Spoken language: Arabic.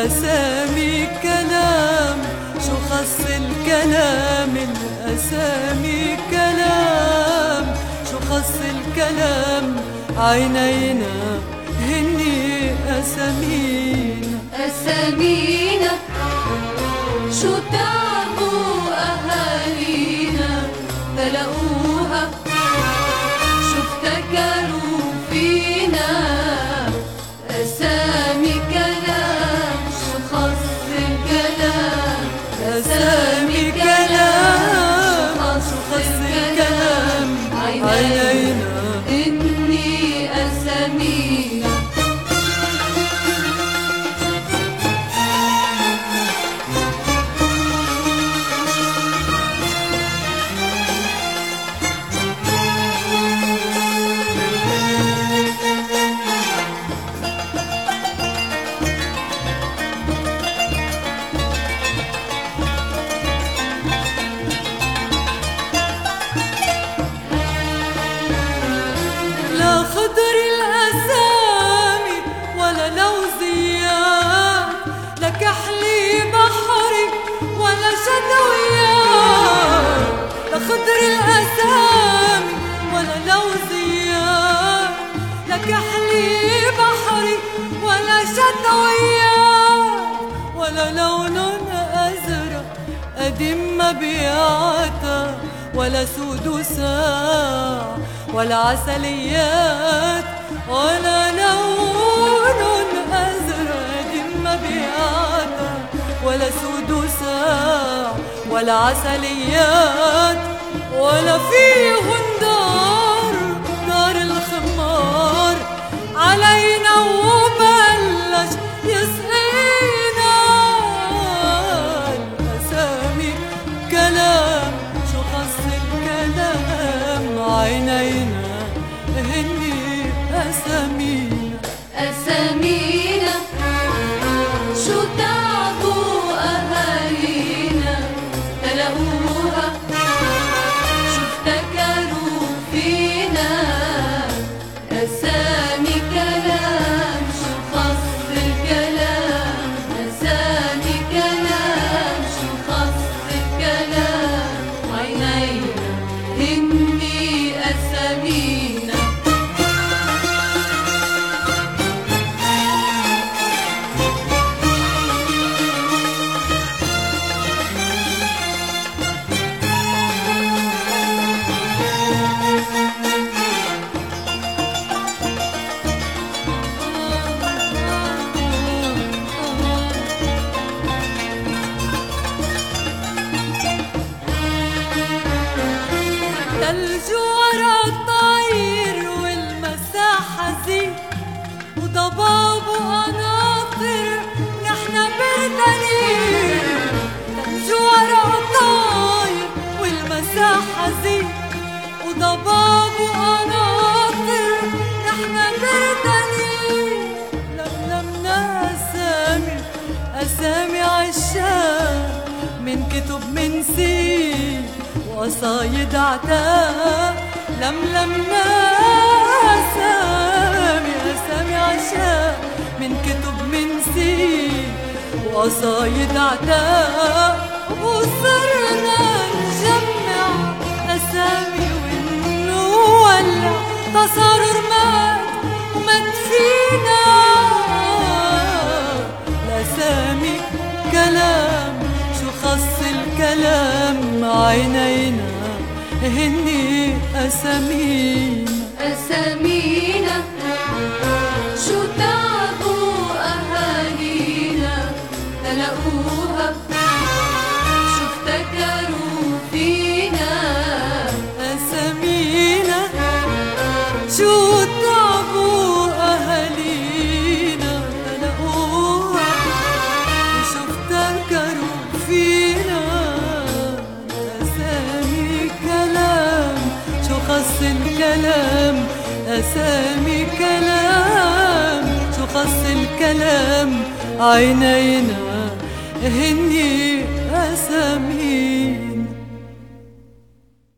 الأسامي كلام شو خص الكلام الأسامي كلام شو خص الكلام؟ عينينا هني أسامينا. أسامينا. لا كحلي بحري ولا شدويات ولا لون أزرق قديم مبيعاتها ولا سود ساع ولا عسليات ولا لون أزرق قديم مبيعاتها ولا سود ساع ولا عسليات. هني أسامينا والمساحة زين وضباب وقناطر أسامي أسامي عشاق من كتب من سين وقصايد عتاب لملمنا أسامي أسامي عشاق من كتب وقصايد عتاب وصرنا ونولع تصارر مات ومات فينا الأسامي كلام شو خص الكلام؟ عينينا هني أسامينا. أسامينا. الكلام أسامي كلام شو خص الكلام عينينا هني أسامينا